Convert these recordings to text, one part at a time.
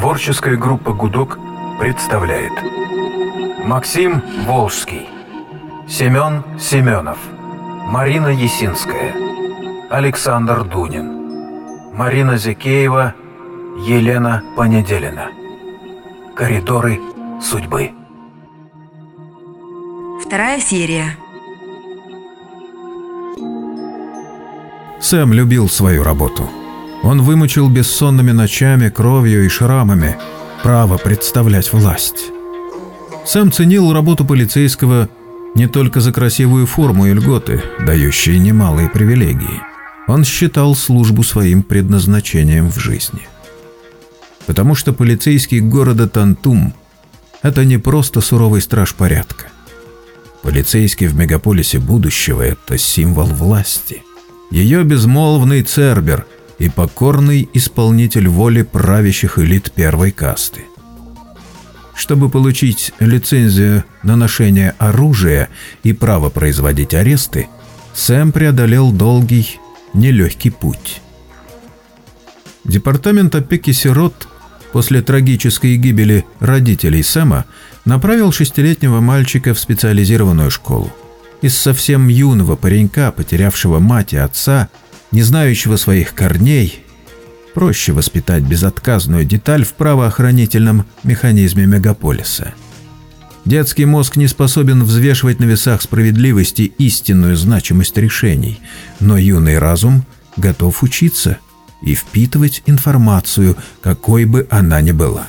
Творческая группа «Гудок» представляет. Максим Волжский Семен Семенов Марина Есинская Александр Дунин Марина Зекеева Елена Понеделина. Коридоры судьбы. Вторая серия. Сэм любил свою работу. Он вымучил бессонными ночами, кровью и шрамами право представлять власть. Сэм ценил работу полицейского не только за красивую форму и льготы, дающие немалые привилегии. Он считал службу своим предназначением в жизни. Потому что полицейский города Тантум – это не просто суровый страж порядка. Полицейский в мегаполисе будущего – это символ власти – ее безмолвный цербер и покорный исполнитель воли правящих элит первой касты. Чтобы получить лицензию на ношение оружия и право производить аресты, Сэм преодолел долгий, нелегкий путь. Департамент опеки сирот после трагической гибели родителей Сэма направил шестилетнего мальчика в специализированную школу из совсем юного паренька, потерявшего мать и отца, не знающего своих корней, проще воспитать безотказную деталь в правоохранительном механизме мегаполиса. Детский мозг не способен взвешивать на весах справедливости истинную значимость решений, но юный разум готов учиться и впитывать информацию, какой бы она ни была.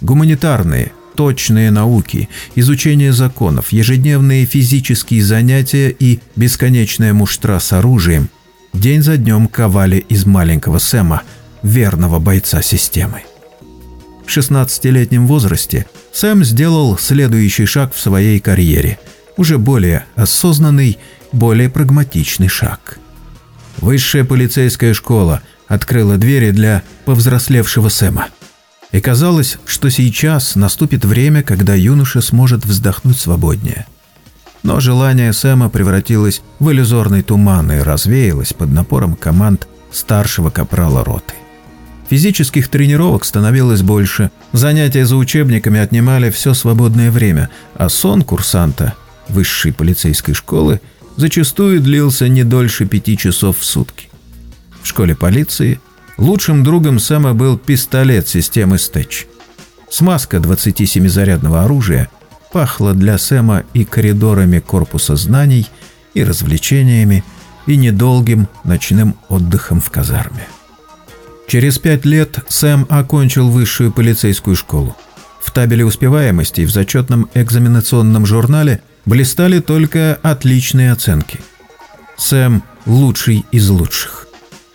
Гуманитарные – точные науки, изучение законов, ежедневные физические занятия и бесконечная муштра с оружием день за днем ковали из маленького Сэма, верного бойца системы. В 16-летнем возрасте Сэм сделал следующий шаг в своей карьере, уже более осознанный, более прагматичный шаг. Высшая полицейская школа открыла двери для повзрослевшего Сэма – и казалось, что сейчас наступит время, когда юноша сможет вздохнуть свободнее. Но желание Сэма превратилось в иллюзорный туман и развеялось под напором команд старшего капрала роты. Физических тренировок становилось больше, занятия за учебниками отнимали все свободное время, а сон курсанта высшей полицейской школы зачастую длился не дольше пяти часов в сутки. В школе полиции – Лучшим другом Сэма был пистолет системы Стэч. Смазка 27-зарядного оружия пахла для Сэма и коридорами корпуса знаний, и развлечениями, и недолгим ночным отдыхом в казарме. Через пять лет Сэм окончил высшую полицейскую школу. В табеле успеваемости и в зачетном экзаменационном журнале блистали только отличные оценки. Сэм – лучший из лучших.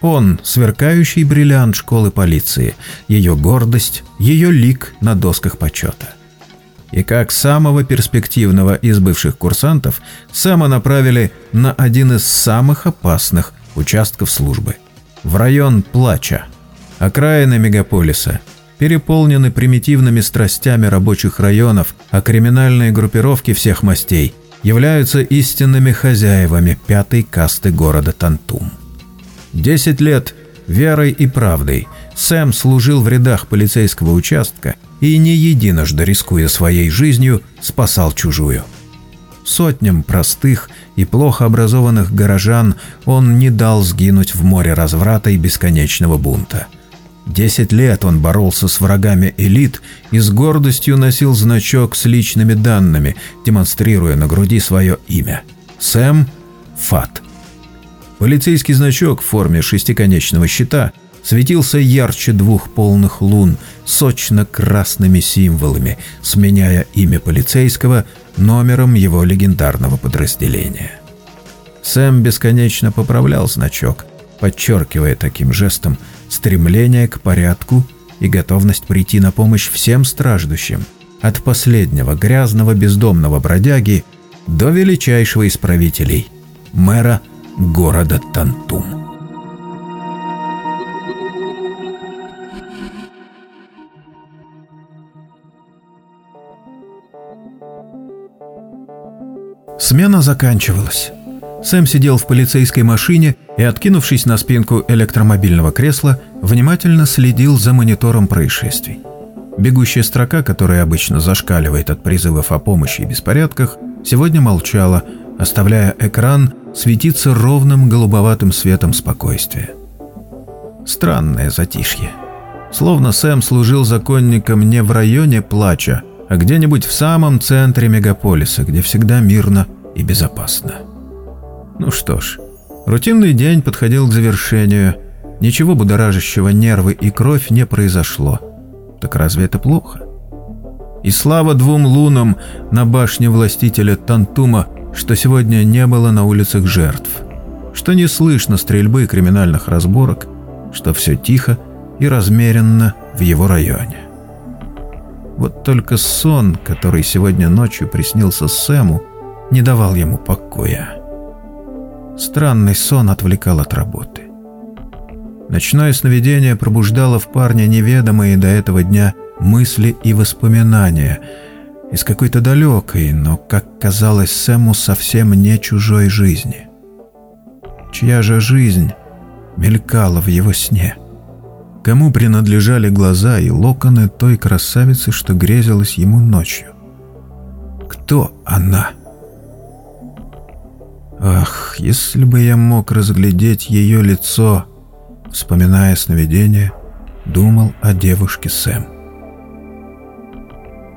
Он – сверкающий бриллиант школы полиции, ее гордость, ее лик на досках почета. И как самого перспективного из бывших курсантов, Сэма направили на один из самых опасных участков службы – в район Плача, окраины мегаполиса, переполнены примитивными страстями рабочих районов, а криминальные группировки всех мастей являются истинными хозяевами пятой касты города Тантум. Десять лет верой и правдой Сэм служил в рядах полицейского участка и не единожды, рискуя своей жизнью, спасал чужую. Сотням простых и плохо образованных горожан он не дал сгинуть в море разврата и бесконечного бунта. Десять лет он боролся с врагами элит и с гордостью носил значок с личными данными, демонстрируя на груди свое имя. Сэм Фат. Полицейский значок в форме шестиконечного щита светился ярче двух полных лун сочно-красными символами, сменяя имя полицейского номером его легендарного подразделения. Сэм бесконечно поправлял значок, подчеркивая таким жестом стремление к порядку и готовность прийти на помощь всем страждущим, от последнего грязного бездомного бродяги до величайшего из правителей – мэра – города Тантум. Смена заканчивалась. Сэм сидел в полицейской машине и, откинувшись на спинку электромобильного кресла, внимательно следил за монитором происшествий. Бегущая строка, которая обычно зашкаливает от призывов о помощи и беспорядках, сегодня молчала, оставляя экран светиться ровным голубоватым светом спокойствия. Странное затишье. Словно Сэм служил законником не в районе плача, а где-нибудь в самом центре мегаполиса, где всегда мирно и безопасно. Ну что ж, рутинный день подходил к завершению. Ничего будоражащего нервы и кровь не произошло. Так разве это плохо? И слава двум лунам на башне властителя Тантума, что сегодня не было на улицах жертв, что не слышно стрельбы и криминальных разборок, что все тихо и размеренно в его районе. Вот только сон, который сегодня ночью приснился Сэму, не давал ему покоя. Странный сон отвлекал от работы. Ночное сновидение пробуждало в парне неведомые до этого дня мысли и воспоминания из какой-то далекой, но, как казалось Сэму, совсем не чужой жизни. Чья же жизнь мелькала в его сне? Кому принадлежали глаза и локоны той красавицы, что грезилась ему ночью? Кто она? Ах, если бы я мог разглядеть ее лицо, вспоминая сновидение, думал о девушке Сэм.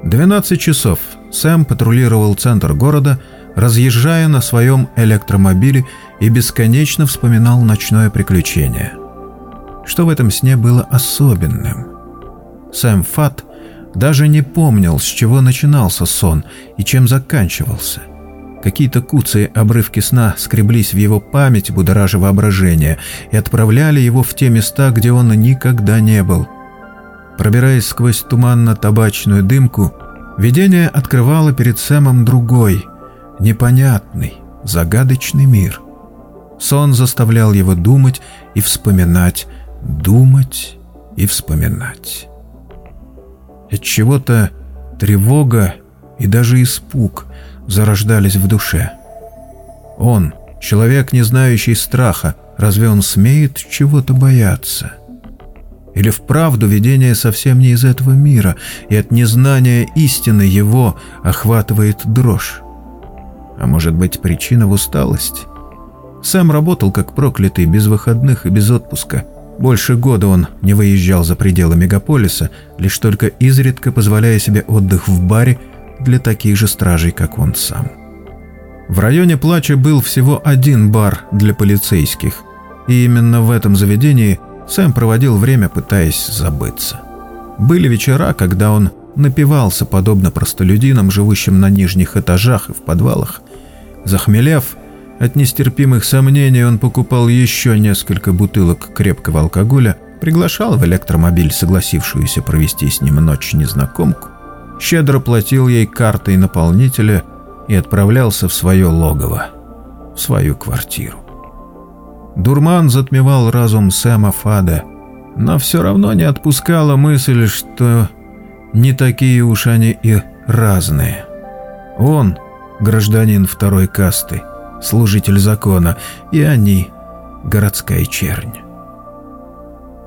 12 часов Сэм патрулировал центр города, разъезжая на своем электромобиле и бесконечно вспоминал ночное приключение. Что в этом сне было особенным? Сэм Фат даже не помнил, с чего начинался сон и чем заканчивался. Какие-то куцые обрывки сна скреблись в его память, будоража воображение, и отправляли его в те места, где он никогда не был. Пробираясь сквозь туманно-табачную дымку, видение открывало перед Сэмом другой, непонятный, загадочный мир. Сон заставлял его думать и вспоминать, думать и вспоминать. От чего-то тревога и даже испуг зарождались в душе. Он, человек, не знающий страха, разве он смеет чего-то бояться? Или вправду видение совсем не из этого мира, и от незнания истины его охватывает дрожь? А может быть, причина в усталости? Сам работал как проклятый, без выходных и без отпуска. Больше года он не выезжал за пределы мегаполиса, лишь только изредка позволяя себе отдых в баре для таких же стражей, как он сам. В районе Плача был всего один бар для полицейских, и именно в этом заведении Сэм проводил время, пытаясь забыться. Были вечера, когда он напивался, подобно простолюдинам, живущим на нижних этажах и в подвалах. Захмелев, от нестерпимых сомнений он покупал еще несколько бутылок крепкого алкоголя, приглашал в электромобиль согласившуюся провести с ним ночь незнакомку, щедро платил ей картой наполнителя и отправлялся в свое логово, в свою квартиру. Дурман затмевал разум Сэма Фада, но все равно не отпускала мысль, что не такие уж они и разные. Он – гражданин второй касты, служитель закона, и они – городская чернь.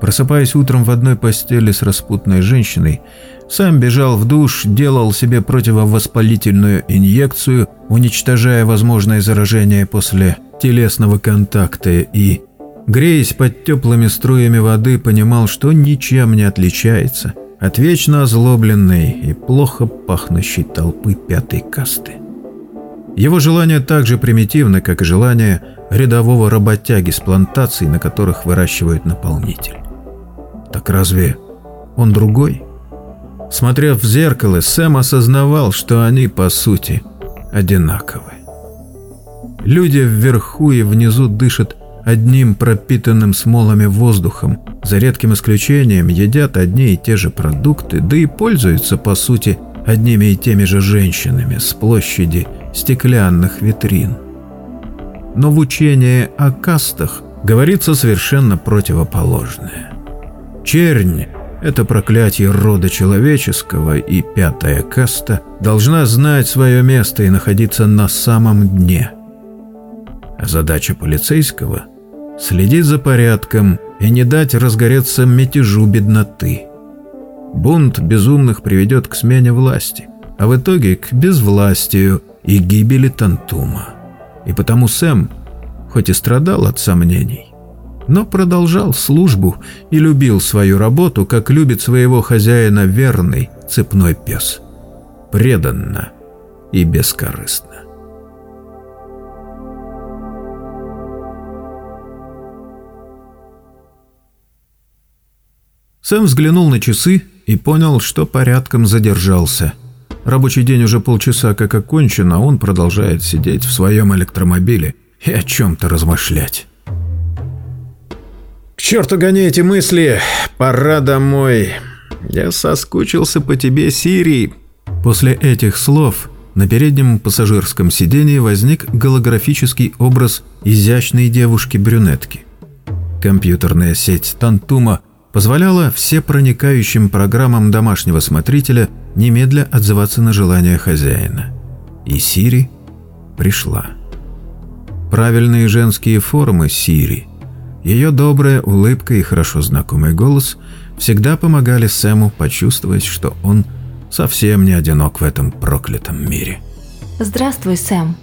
Просыпаясь утром в одной постели с распутной женщиной, сам бежал в душ, делал себе противовоспалительную инъекцию, уничтожая возможное заражение после телесного контакта и, греясь под теплыми струями воды, понимал, что ничем не отличается от вечно озлобленной и плохо пахнущей толпы пятой касты. Его желание так же примитивно, как и желание рядового работяги с плантаций, на которых выращивают наполнитель. Так разве он другой? Смотрев в зеркало, Сэм осознавал, что они, по сути, одинаковы. Люди вверху и внизу дышат одним пропитанным смолами воздухом, за редким исключением едят одни и те же продукты, да и пользуются, по сути, одними и теми же женщинами с площади стеклянных витрин. Но в учении о кастах говорится совершенно противоположное. Чернь это проклятие рода человеческого, и пятая каста должна знать свое место и находиться на самом дне. А задача полицейского – следить за порядком и не дать разгореться мятежу бедноты. Бунт безумных приведет к смене власти, а в итоге к безвластию и гибели Тантума. И потому Сэм, хоть и страдал от сомнений, но продолжал службу и любил свою работу, как любит своего хозяина верный цепной пес. Преданно и бескорыстно. Сэм взглянул на часы и понял, что порядком задержался. Рабочий день уже полчаса как окончен, а он продолжает сидеть в своем электромобиле и о чем-то размышлять. «К черту гони эти мысли! Пора домой! Я соскучился по тебе, Сири!» После этих слов на переднем пассажирском сидении возник голографический образ изящной девушки-брюнетки. Компьютерная сеть Тантума – позволяла всепроникающим программам домашнего смотрителя немедля отзываться на желания хозяина. И Сири пришла. Правильные женские формы Сири, ее добрая улыбка и хорошо знакомый голос всегда помогали Сэму почувствовать, что он совсем не одинок в этом проклятом мире. «Здравствуй, Сэм»,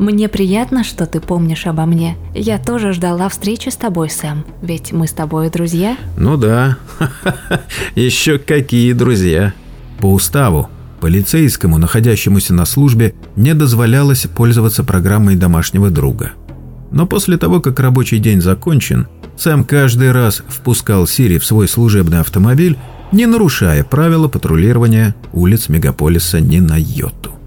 мне приятно, что ты помнишь обо мне. Я тоже ждала встречи с тобой, Сэм. Ведь мы с тобой друзья. Ну да. Еще какие друзья. По уставу, полицейскому, находящемуся на службе, не дозволялось пользоваться программой домашнего друга. Но после того, как рабочий день закончен, Сэм каждый раз впускал Сири в свой служебный автомобиль, не нарушая правила патрулирования улиц мегаполиса ни на йоту.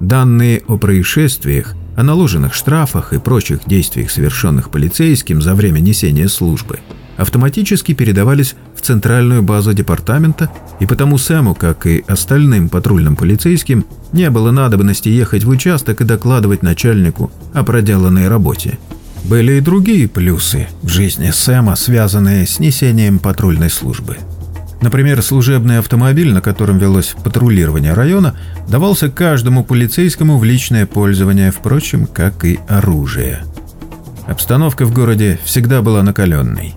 Данные о происшествиях, о наложенных штрафах и прочих действиях, совершенных полицейским за время несения службы, автоматически передавались в центральную базу департамента, и потому Сэму, как и остальным патрульным полицейским, не было надобности ехать в участок и докладывать начальнику о проделанной работе. Были и другие плюсы в жизни Сэма, связанные с несением патрульной службы. Например, служебный автомобиль, на котором велось патрулирование района, давался каждому полицейскому в личное пользование, впрочем, как и оружие. Обстановка в городе всегда была накаленной.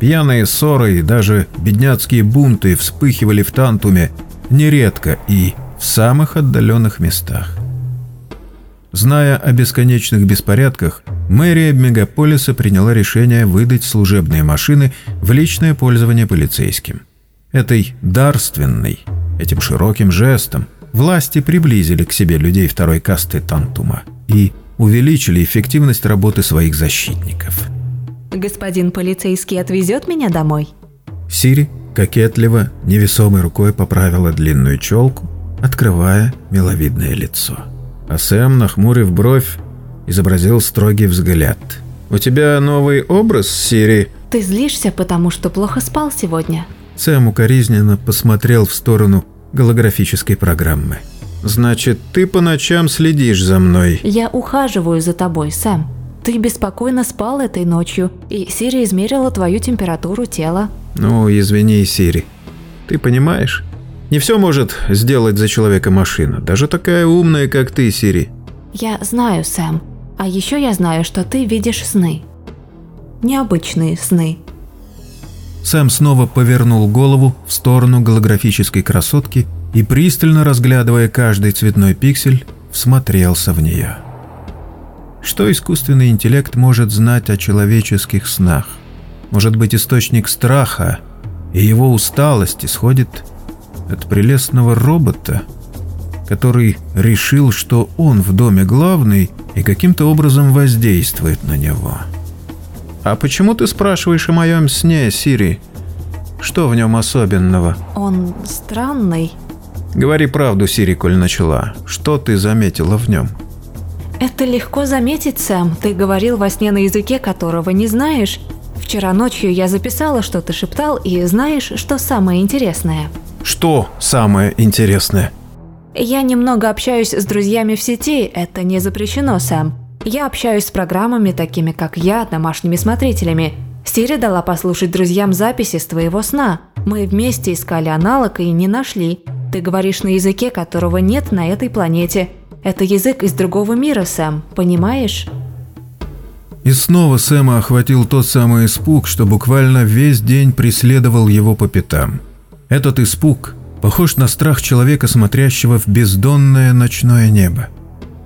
Пьяные ссоры и даже бедняцкие бунты вспыхивали в Тантуме нередко и в самых отдаленных местах. Зная о бесконечных беспорядках, мэрия мегаполиса приняла решение выдать служебные машины в личное пользование полицейским. Этой дарственной, этим широким жестом власти приблизили к себе людей второй касты Тантума и увеличили эффективность работы своих защитников. «Господин полицейский отвезет меня домой?» Сири кокетливо, невесомой рукой поправила длинную челку, открывая миловидное лицо. А Сэм, нахмурив бровь, изобразил строгий взгляд. «У тебя новый образ, Сири?» «Ты злишься, потому что плохо спал сегодня?» Сэм укоризненно посмотрел в сторону голографической программы. «Значит, ты по ночам следишь за мной?» «Я ухаживаю за тобой, Сэм. Ты беспокойно спал этой ночью, и Сири измерила твою температуру тела». «Ну, извини, Сири. Ты понимаешь? Не все может сделать за человека машина, даже такая умная, как ты, Сири». «Я знаю, Сэм. А еще я знаю, что ты видишь сны. Необычные сны. Сэм снова повернул голову в сторону голографической красотки и, пристально разглядывая каждый цветной пиксель, всмотрелся в нее. Что искусственный интеллект может знать о человеческих снах? Может быть, источник страха и его усталость исходит от прелестного робота, который решил, что он в доме главный и каким-то образом воздействует на него. «А почему ты спрашиваешь о моем сне, Сири? Что в нем особенного?» «Он странный». «Говори правду, Сири, коль начала. Что ты заметила в нем?» «Это легко заметить, Сэм. Ты говорил во сне на языке, которого не знаешь. Вчера ночью я записала, что ты шептал, и знаешь, что самое интересное?» «Что самое интересное?» «Я немного общаюсь с друзьями в сети, это не запрещено, Сэм. Я общаюсь с программами, такими как я, домашними смотрителями. Сири дала послушать друзьям записи с твоего сна. Мы вместе искали аналог и не нашли. Ты говоришь на языке, которого нет на этой планете. Это язык из другого мира, Сэм, понимаешь? И снова Сэма охватил тот самый испуг, что буквально весь день преследовал его по пятам. Этот испуг похож на страх человека, смотрящего в бездонное ночное небо.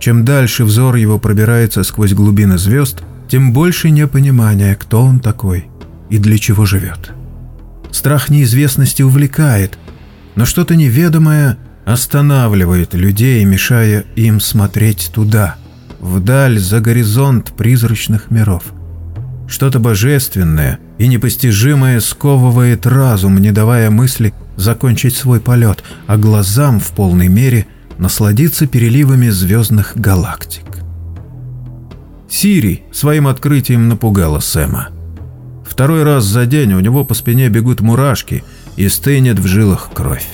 Чем дальше взор его пробирается сквозь глубины звезд, тем больше непонимания, кто он такой и для чего живет. Страх неизвестности увлекает, но что-то неведомое останавливает людей, мешая им смотреть туда, вдаль за горизонт призрачных миров. Что-то божественное и непостижимое сковывает разум, не давая мысли закончить свой полет, а глазам в полной мере насладиться переливами звездных галактик. Сири своим открытием напугала Сэма. Второй раз за день у него по спине бегут мурашки и стынет в жилах кровь.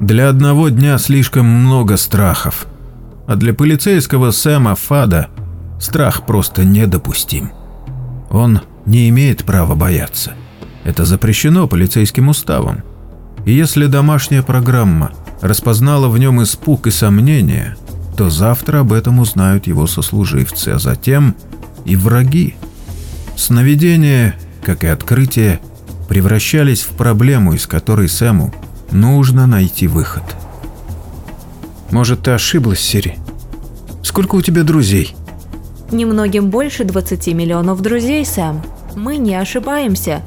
Для одного дня слишком много страхов, а для полицейского Сэма Фада страх просто недопустим. Он не имеет права бояться. Это запрещено полицейским уставом. И если домашняя программа распознала в нем испуг и сомнения, то завтра об этом узнают его сослуживцы, а затем и враги. Сновидения, как и открытие, превращались в проблему, из которой Сэму нужно найти выход. Может, ты ошиблась, Сири? Сколько у тебя друзей? Немногим больше 20 миллионов друзей, Сэм. Мы не ошибаемся.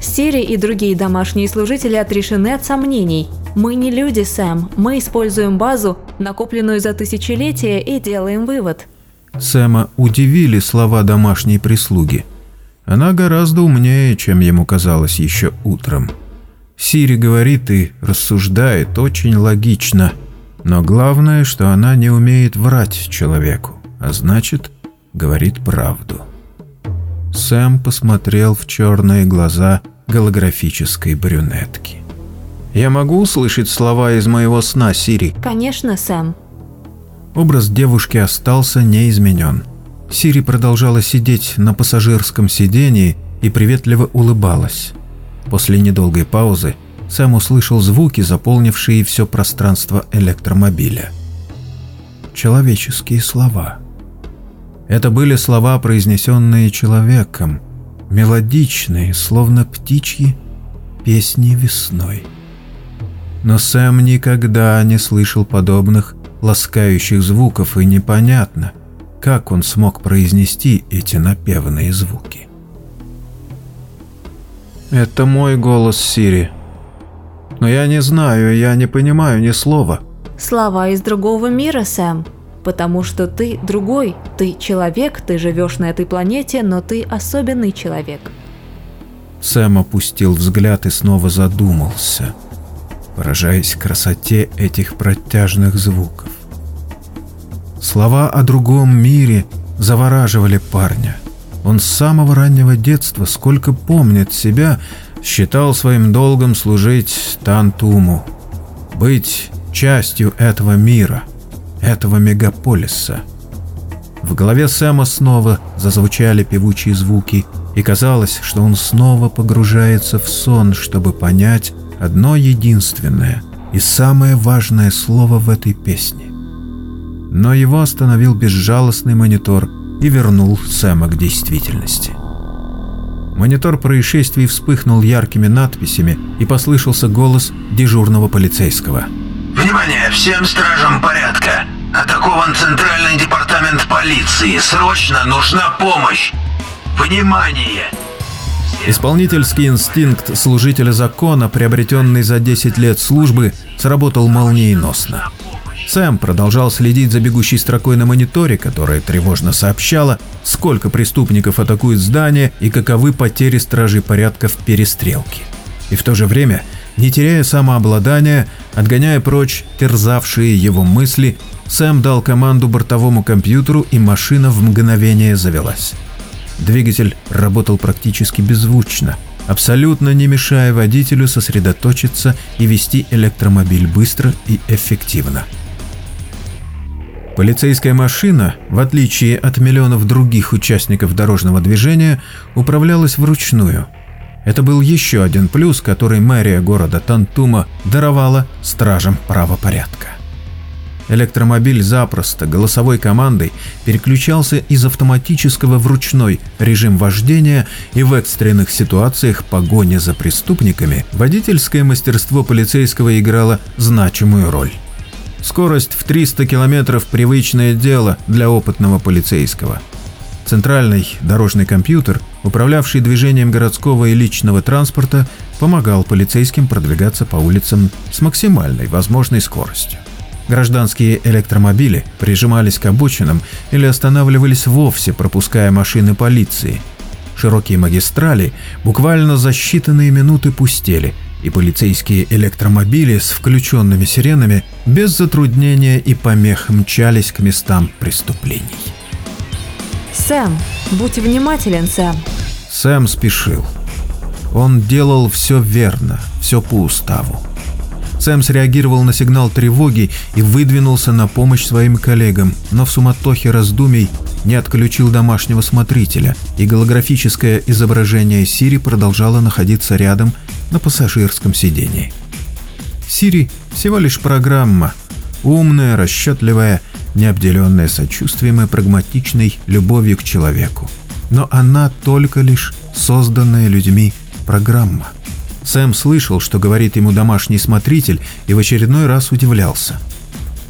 Сири и другие домашние служители отрешены от сомнений. Мы не люди, Сэм. Мы используем базу, накопленную за тысячелетия, и делаем вывод. Сэма удивили слова домашней прислуги. Она гораздо умнее, чем ему казалось еще утром. Сири говорит и рассуждает очень логично, но главное, что она не умеет врать человеку, а значит, говорит правду. Сэм посмотрел в черные глаза голографической брюнетки. «Я могу услышать слова из моего сна, Сири?» Конечно, Сэм. Образ девушки остался неизменен. Сири продолжала сидеть на пассажирском сидении и приветливо улыбалась. После недолгой паузы Сэм услышал звуки, заполнившие все пространство электромобиля. Человеческие слова – это были слова, произнесенные человеком, мелодичные, словно птичьи песни весной. Но Сэм никогда не слышал подобных ласкающих звуков, и непонятно, как он смог произнести эти напевные звуки. «Это мой голос, Сири. Но я не знаю, я не понимаю ни слова». Слова из другого мира, Сэм потому что ты другой, ты человек, ты живешь на этой планете, но ты особенный человек. Сэм опустил взгляд и снова задумался, поражаясь красоте этих протяжных звуков. Слова о другом мире завораживали парня. Он с самого раннего детства, сколько помнит себя, считал своим долгом служить Тантуму, быть частью этого мира – этого мегаполиса. В голове Сэма снова зазвучали певучие звуки, и казалось, что он снова погружается в сон, чтобы понять одно единственное и самое важное слово в этой песне. Но его остановил безжалостный монитор и вернул Сэма к действительности. Монитор происшествий вспыхнул яркими надписями и послышался голос дежурного полицейского – Внимание всем стражам порядка! Атакован Центральный департамент полиции. Срочно нужна помощь! Внимание! Исполнительский инстинкт служителя закона, приобретенный за 10 лет службы, сработал молниеносно. Сэм продолжал следить за бегущей строкой на мониторе, которая тревожно сообщала, сколько преступников атакуют здание и каковы потери стражей порядка в перестрелке. И в то же время – не теряя самообладания, отгоняя прочь терзавшие его мысли, Сэм дал команду бортовому компьютеру, и машина в мгновение завелась. Двигатель работал практически беззвучно, абсолютно не мешая водителю сосредоточиться и вести электромобиль быстро и эффективно. Полицейская машина, в отличие от миллионов других участников дорожного движения, управлялась вручную – это был еще один плюс, который мэрия города Тантума даровала стражам правопорядка. Электромобиль запросто голосовой командой переключался из автоматического в ручной режим вождения и в экстренных ситуациях погони за преступниками водительское мастерство полицейского играло значимую роль. Скорость в 300 км – привычное дело для опытного полицейского. Центральный дорожный компьютер, управлявший движением городского и личного транспорта, помогал полицейским продвигаться по улицам с максимальной возможной скоростью. Гражданские электромобили прижимались к обочинам или останавливались вовсе, пропуская машины полиции. Широкие магистрали буквально за считанные минуты пустели, и полицейские электромобили с включенными сиренами без затруднения и помех мчались к местам преступлений. Сэм, будь внимателен, Сэм. Сэм спешил. Он делал все верно, все по уставу. Сэм среагировал на сигнал тревоги и выдвинулся на помощь своим коллегам, но в суматохе раздумий не отключил домашнего смотрителя, и голографическое изображение Сири продолжало находиться рядом на пассажирском сидении. Сири всего лишь программа, умная, расчетливая, необделенная сочувствием и прагматичной любовью к человеку. Но она только лишь созданная людьми программа – Сэм слышал, что говорит ему домашний смотритель, и в очередной раз удивлялся.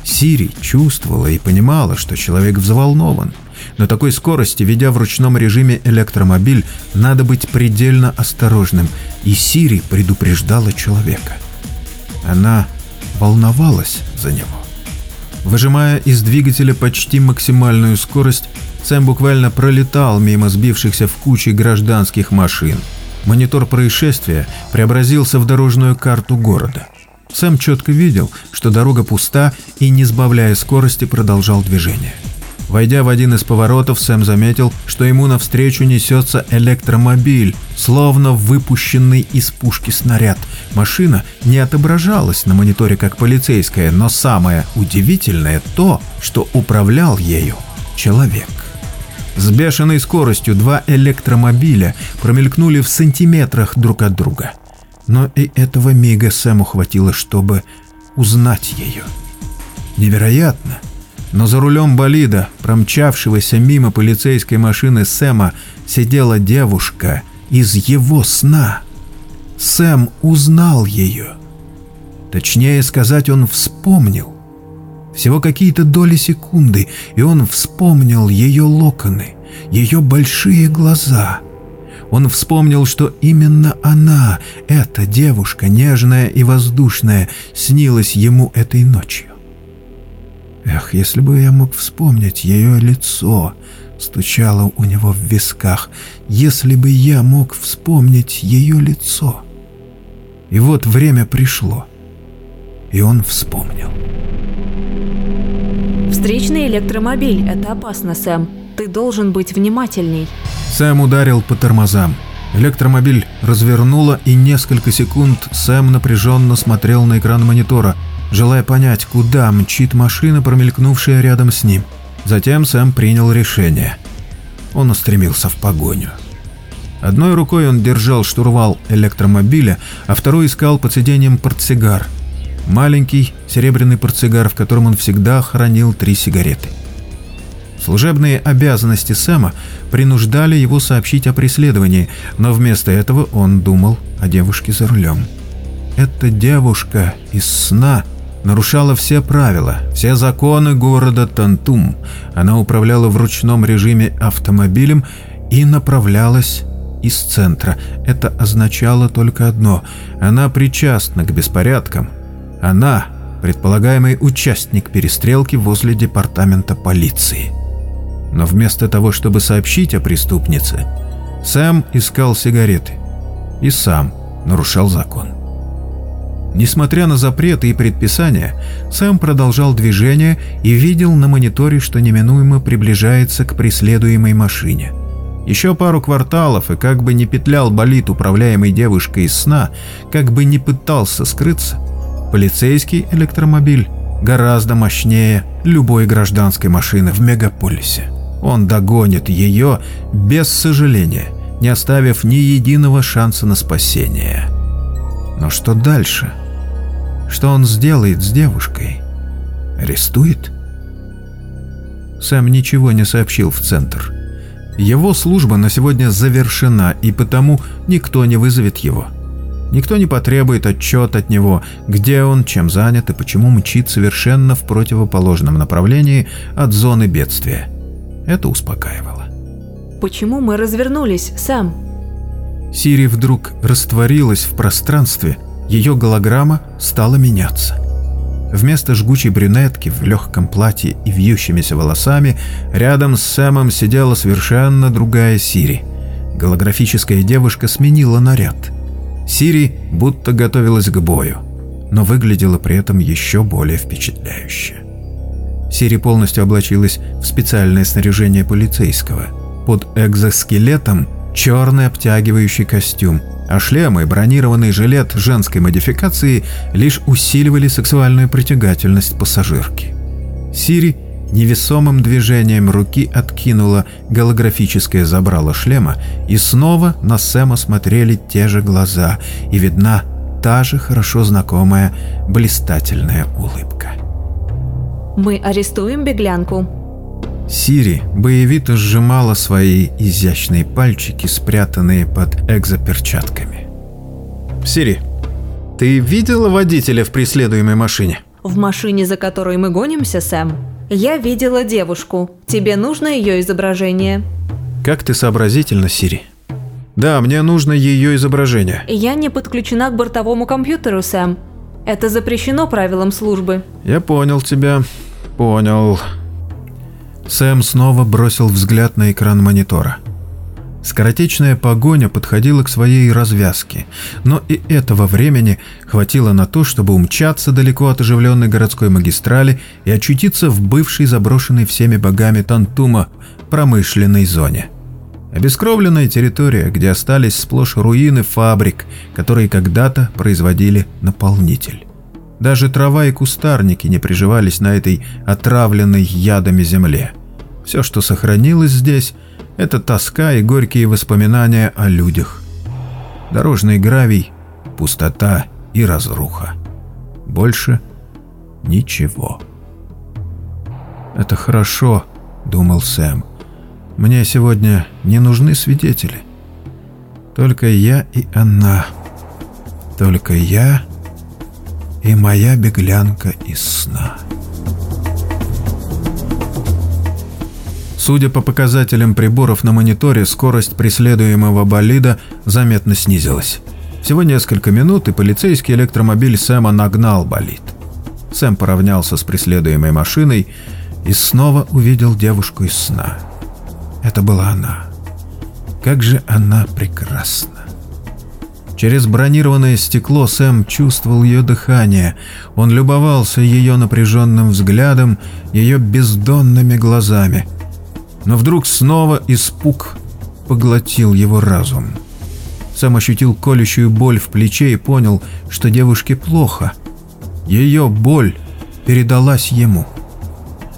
Сири чувствовала и понимала, что человек взволнован. На такой скорости, ведя в ручном режиме электромобиль, надо быть предельно осторожным, и Сири предупреждала человека. Она волновалась за него. Выжимая из двигателя почти максимальную скорость, Сэм буквально пролетал мимо сбившихся в кучи гражданских машин – Монитор происшествия преобразился в дорожную карту города. Сэм четко видел, что дорога пуста и, не сбавляя скорости, продолжал движение. Войдя в один из поворотов, Сэм заметил, что ему навстречу несется электромобиль, словно выпущенный из пушки снаряд. Машина не отображалась на мониторе как полицейская, но самое удивительное то, что управлял ею человек. С бешеной скоростью два электромобиля промелькнули в сантиметрах друг от друга. Но и этого мига Сэму хватило, чтобы узнать ее. Невероятно, но за рулем болида, промчавшегося мимо полицейской машины Сэма, сидела девушка из его сна. Сэм узнал ее. Точнее сказать, он вспомнил. Всего какие-то доли секунды, и он вспомнил ее локоны, ее большие глаза. Он вспомнил, что именно она, эта девушка, нежная и воздушная, снилась ему этой ночью. Эх, если бы я мог вспомнить ее лицо, стучало у него в висках, если бы я мог вспомнить ее лицо. И вот время пришло, и он вспомнил. Встречный электромобиль – это опасно, Сэм. Ты должен быть внимательней. Сэм ударил по тормозам. Электромобиль развернуло, и несколько секунд Сэм напряженно смотрел на экран монитора, желая понять, куда мчит машина, промелькнувшая рядом с ним. Затем Сэм принял решение. Он устремился в погоню. Одной рукой он держал штурвал электромобиля, а второй искал под сиденьем портсигар – Маленький серебряный портсигар, в котором он всегда хранил три сигареты. Служебные обязанности Сэма принуждали его сообщить о преследовании, но вместо этого он думал о девушке за рулем. Эта девушка из сна нарушала все правила, все законы города Тантум. Она управляла в ручном режиме автомобилем и направлялась из центра. Это означало только одно – она причастна к беспорядкам, она – предполагаемый участник перестрелки возле департамента полиции. Но вместо того, чтобы сообщить о преступнице, Сэм искал сигареты и сам нарушал закон. Несмотря на запреты и предписания, Сэм продолжал движение и видел на мониторе, что неминуемо приближается к преследуемой машине. Еще пару кварталов, и как бы не петлял болид, управляемый девушкой из сна, как бы не пытался скрыться – Полицейский электромобиль гораздо мощнее любой гражданской машины в мегаполисе. Он догонит ее без сожаления, не оставив ни единого шанса на спасение. Но что дальше? Что он сделает с девушкой? арестует? Сэм ничего не сообщил в центр. Его служба на сегодня завершена, и потому никто не вызовет его. Никто не потребует отчет от него, где он, чем занят и почему мчит совершенно в противоположном направлении от зоны бедствия. Это успокаивало. Почему мы развернулись, Сэм? Сири вдруг растворилась в пространстве, ее голограмма стала меняться. Вместо жгучей брюнетки в легком платье и вьющимися волосами рядом с Сэмом сидела совершенно другая Сири. Голографическая девушка сменила наряд. Сири будто готовилась к бою, но выглядела при этом еще более впечатляюще. Сири полностью облачилась в специальное снаряжение полицейского. Под экзоскелетом черный обтягивающий костюм, а шлемы и бронированный жилет женской модификации лишь усиливали сексуальную притягательность пассажирки. Сири невесомым движением руки откинула голографическое забрало шлема, и снова на Сэма смотрели те же глаза, и видна та же хорошо знакомая блистательная улыбка. Мы арестуем беглянку. Сири боевито сжимала свои изящные пальчики, спрятанные под экзоперчатками. Сири, ты видела водителя в преследуемой машине? В машине, за которой мы гонимся, Сэм, я видела девушку. Тебе нужно ее изображение? Как ты сообразительна, Сири. Да, мне нужно ее изображение. Я не подключена к бортовому компьютеру, Сэм. Это запрещено правилам службы. Я понял тебя. Понял. Сэм снова бросил взгляд на экран монитора. Скоротечная погоня подходила к своей развязке, но и этого времени хватило на то, чтобы умчаться далеко от оживленной городской магистрали и очутиться в бывшей заброшенной всеми богами Тантума промышленной зоне. Обескровленная территория, где остались сплошь руины фабрик, которые когда-то производили наполнитель. Даже трава и кустарники не приживались на этой отравленной ядами земле. Все, что сохранилось здесь, это тоска и горькие воспоминания о людях. Дорожный гравий, пустота и разруха. Больше ничего. «Это хорошо», — думал Сэм. «Мне сегодня не нужны свидетели. Только я и она. Только я и моя беглянка из сна». Судя по показателям приборов на мониторе, скорость преследуемого болида заметно снизилась. Всего несколько минут, и полицейский электромобиль Сэма нагнал болид. Сэм поравнялся с преследуемой машиной и снова увидел девушку из сна. Это была она. Как же она прекрасна. Через бронированное стекло Сэм чувствовал ее дыхание. Он любовался ее напряженным взглядом, ее бездонными глазами – но вдруг снова испуг поглотил его разум. Сам ощутил колющую боль в плече и понял, что девушке плохо. Ее боль передалась ему.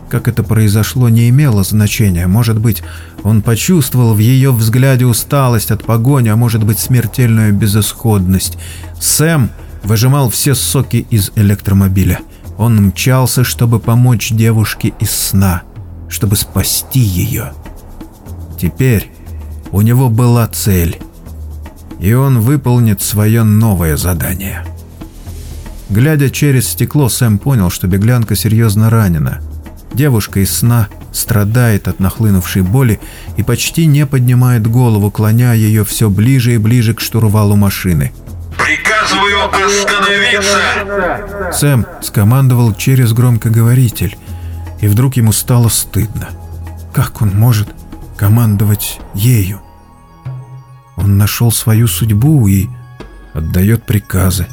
Как это произошло, не имело значения. Может быть, он почувствовал в ее взгляде усталость от погони, а может быть, смертельную безысходность. Сэм выжимал все соки из электромобиля. Он мчался, чтобы помочь девушке из сна чтобы спасти ее. Теперь у него была цель, и он выполнит свое новое задание. Глядя через стекло, Сэм понял, что беглянка серьезно ранена. Девушка из сна страдает от нахлынувшей боли и почти не поднимает голову, клоня ее все ближе и ближе к штурвалу машины. «Приказываю остановиться!» Сэм скомандовал через громкоговоритель, и вдруг ему стало стыдно. Как он может командовать ею? Он нашел свою судьбу и отдает приказы.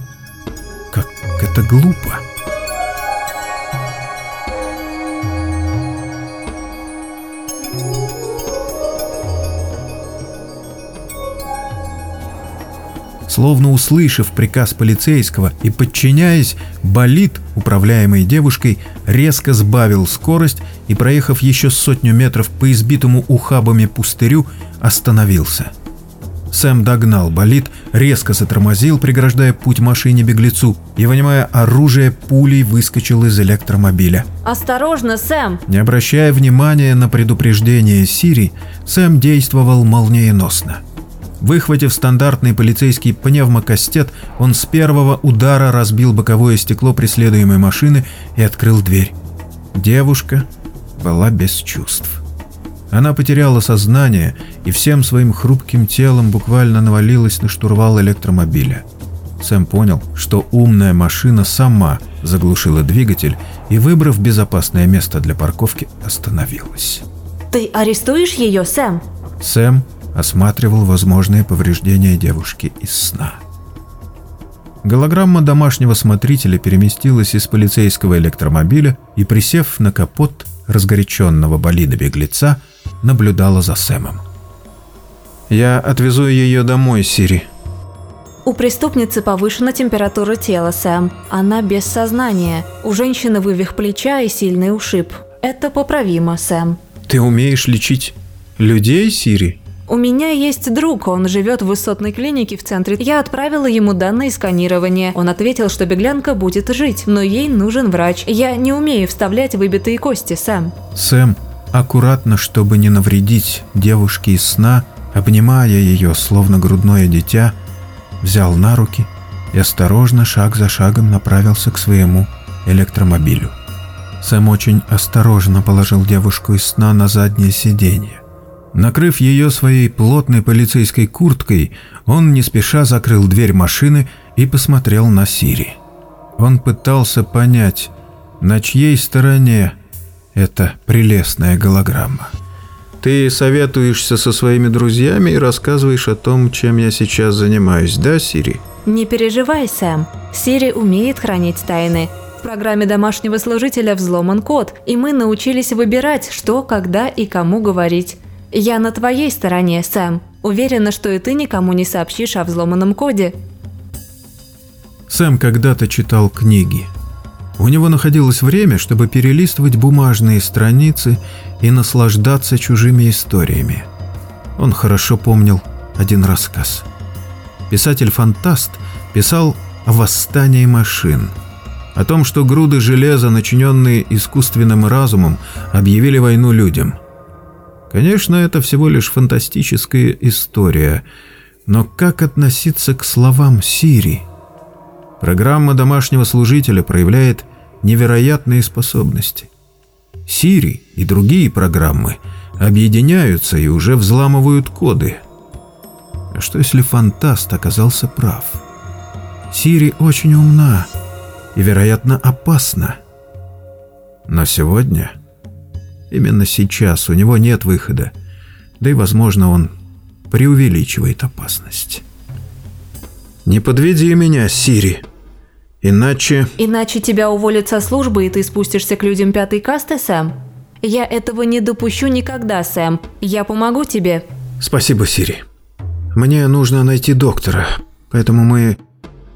Как это глупо. Словно услышав приказ полицейского и подчиняясь, болид, управляемый девушкой, резко сбавил скорость и, проехав еще сотню метров по избитому ухабами пустырю, остановился. Сэм догнал болид, резко затормозил, преграждая путь машине-беглецу, и, вынимая оружие, пулей выскочил из электромобиля. «Осторожно, Сэм!» Не обращая внимания на предупреждение Сири, Сэм действовал молниеносно. Выхватив стандартный полицейский пневмокастет, он с первого удара разбил боковое стекло преследуемой машины и открыл дверь. Девушка была без чувств. Она потеряла сознание и всем своим хрупким телом буквально навалилась на штурвал электромобиля. Сэм понял, что умная машина сама заглушила двигатель и, выбрав безопасное место для парковки, остановилась. «Ты арестуешь ее, Сэм?» Сэм осматривал возможные повреждения девушки из сна. Голограмма домашнего смотрителя переместилась из полицейского электромобиля и, присев на капот разгоряченного болида беглеца, наблюдала за Сэмом. «Я отвезу ее домой, Сири». У преступницы повышена температура тела, Сэм. Она без сознания. У женщины вывих плеча и сильный ушиб. Это поправимо, Сэм. «Ты умеешь лечить людей, Сири?» У меня есть друг, он живет в высотной клинике в центре. Я отправила ему данные сканирования. Он ответил, что беглянка будет жить, но ей нужен врач. Я не умею вставлять выбитые кости, Сэм. Сэм, аккуратно, чтобы не навредить девушке из сна, обнимая ее, словно грудное дитя, взял на руки и осторожно, шаг за шагом направился к своему электромобилю. Сэм очень осторожно положил девушку из сна на заднее сиденье. Накрыв ее своей плотной полицейской курткой, он не спеша закрыл дверь машины и посмотрел на Сири. Он пытался понять, на чьей стороне эта прелестная голограмма. «Ты советуешься со своими друзьями и рассказываешь о том, чем я сейчас занимаюсь, да, Сири?» Не переживай, Сэм. Сири умеет хранить тайны. В программе домашнего служителя взломан код, и мы научились выбирать, что, когда и кому говорить. Я на твоей стороне, Сэм. Уверена, что и ты никому не сообщишь о взломанном коде. Сэм когда-то читал книги. У него находилось время, чтобы перелистывать бумажные страницы и наслаждаться чужими историями. Он хорошо помнил один рассказ. Писатель-фантаст писал о восстании машин, о том, что груды железа, начиненные искусственным разумом, объявили войну людям. Конечно, это всего лишь фантастическая история, но как относиться к словам Сири? Программа домашнего служителя проявляет невероятные способности. Сири и другие программы объединяются и уже взламывают коды. А что если фантаст оказался прав? Сири очень умна и, вероятно, опасна. Но сегодня, именно сейчас, у него нет выхода, да и, возможно, он преувеличивает опасность. «Не подведи меня, Сири!» Иначе... Иначе тебя уволят со службы, и ты спустишься к людям пятой касты, Сэм? Я этого не допущу никогда, Сэм. Я помогу тебе. Спасибо, Сири. Мне нужно найти доктора, поэтому мы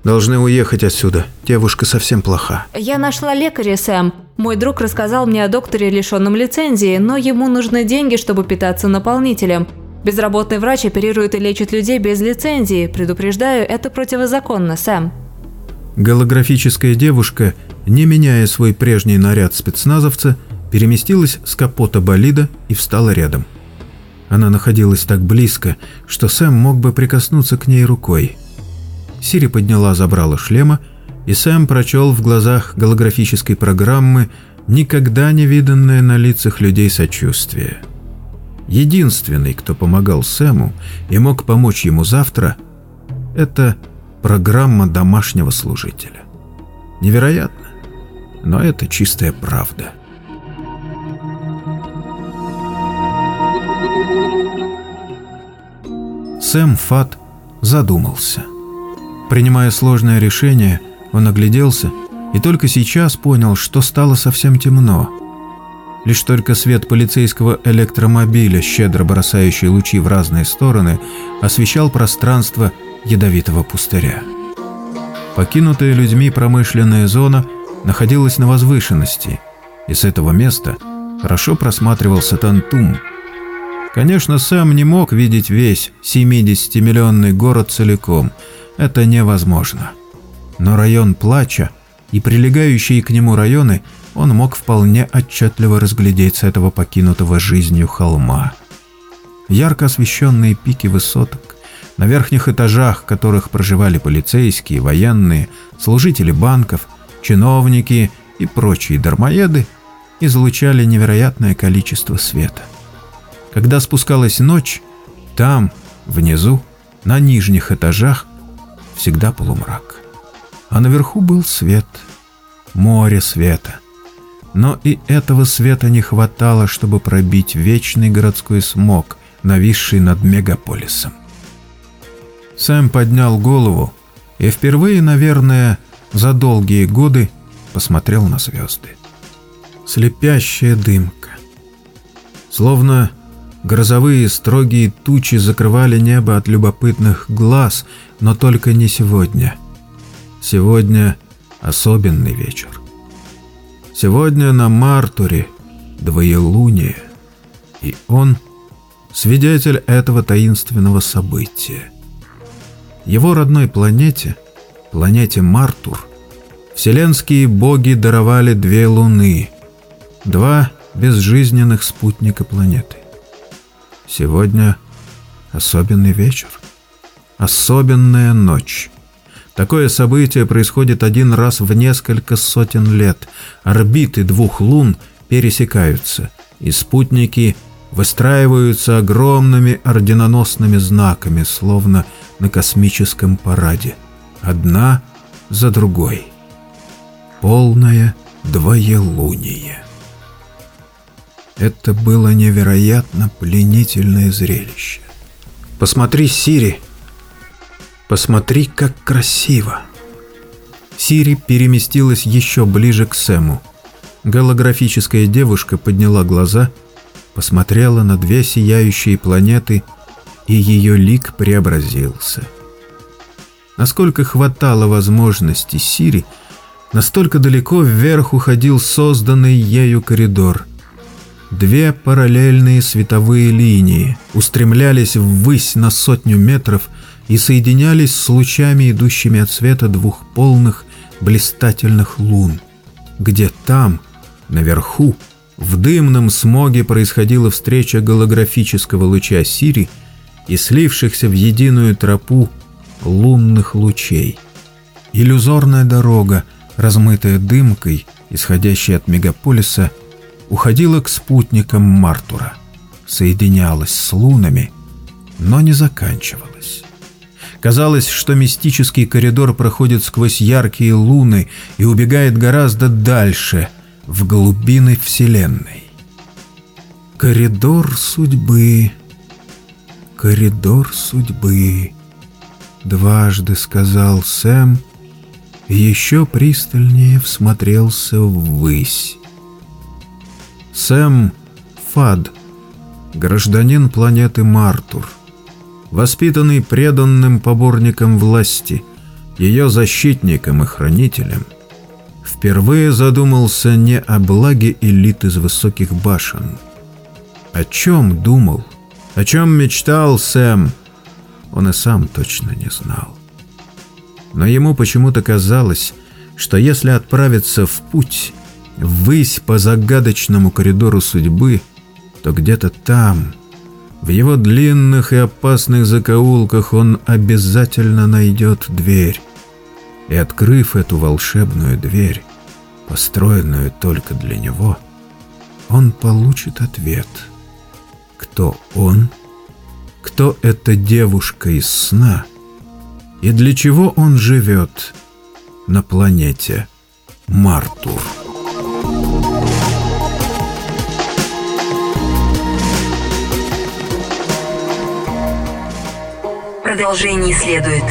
должны уехать отсюда. Девушка совсем плоха. Я нашла лекаря, Сэм. Мой друг рассказал мне о докторе, лишенном лицензии, но ему нужны деньги, чтобы питаться наполнителем. Безработный врач оперирует и лечит людей без лицензии. Предупреждаю, это противозаконно, Сэм. Голографическая девушка, не меняя свой прежний наряд спецназовца, переместилась с капота болида и встала рядом. Она находилась так близко, что Сэм мог бы прикоснуться к ней рукой. Сири подняла забрала шлема, и Сэм прочел в глазах голографической программы никогда не виданное на лицах людей сочувствие. Единственный, кто помогал Сэму и мог помочь ему завтра, это программа домашнего служителя. Невероятно, но это чистая правда. Сэм Фат задумался. Принимая сложное решение, он огляделся и только сейчас понял, что стало совсем темно. Лишь только свет полицейского электромобиля, щедро бросающий лучи в разные стороны, освещал пространство ядовитого пустыря. Покинутая людьми промышленная зона находилась на возвышенности, и с этого места хорошо просматривался Тантум. Конечно, Сэм не мог видеть весь 70-миллионный город целиком. Это невозможно. Но район Плача и прилегающие к нему районы он мог вполне отчетливо разглядеть с этого покинутого жизнью холма. Ярко освещенные пики высоток, на верхних этажах которых проживали полицейские, военные, служители банков, чиновники и прочие дармоеды, излучали невероятное количество света. Когда спускалась ночь, там, внизу, на нижних этажах, всегда полумрак. А наверху был свет, море света. Но и этого света не хватало, чтобы пробить вечный городской смог, нависший над мегаполисом. Сэм поднял голову и впервые, наверное, за долгие годы посмотрел на звезды. Слепящая дымка. Словно Грозовые строгие тучи закрывали небо от любопытных глаз, но только не сегодня. Сегодня особенный вечер. Сегодня на Мартуре двоелуние, и он свидетель этого таинственного события. Его родной планете, планете Мартур, вселенские боги даровали две луны, два безжизненных спутника планеты. Сегодня особенный вечер. Особенная ночь. Такое событие происходит один раз в несколько сотен лет. Орбиты двух лун пересекаются, и спутники выстраиваются огромными орденоносными знаками, словно на космическом параде. Одна за другой. Полное двоелуние. Это было невероятно пленительное зрелище. «Посмотри, Сири! Посмотри, как красиво!» Сири переместилась еще ближе к Сэму. Голографическая девушка подняла глаза, посмотрела на две сияющие планеты, и ее лик преобразился. Насколько хватало возможности Сири, настолько далеко вверх уходил созданный ею коридор – Две параллельные световые линии устремлялись ввысь на сотню метров и соединялись с лучами, идущими от света двух полных блистательных лун, где там, наверху, в дымном смоге происходила встреча голографического луча Сири и слившихся в единую тропу лунных лучей. Иллюзорная дорога, размытая дымкой, исходящая от мегаполиса, уходила к спутникам Мартура, соединялась с лунами, но не заканчивалась. Казалось, что мистический коридор проходит сквозь яркие луны и убегает гораздо дальше, в глубины Вселенной. Коридор судьбы, коридор судьбы, дважды сказал Сэм и еще пристальнее всмотрелся ввысь. Сэм Фад, гражданин планеты Мартур, воспитанный преданным поборником власти, ее защитником и хранителем, впервые задумался не о благе элит из высоких башен. О чем думал, о чем мечтал Сэм, он и сам точно не знал. Но ему почему-то казалось, что если отправиться в путь, ввысь по загадочному коридору судьбы, то где-то там, в его длинных и опасных закоулках он обязательно найдет дверь. И открыв эту волшебную дверь, построенную только для него, он получит ответ. Кто он? Кто эта девушка из сна? И для чего он живет на планете Мартур? Продолжение следует.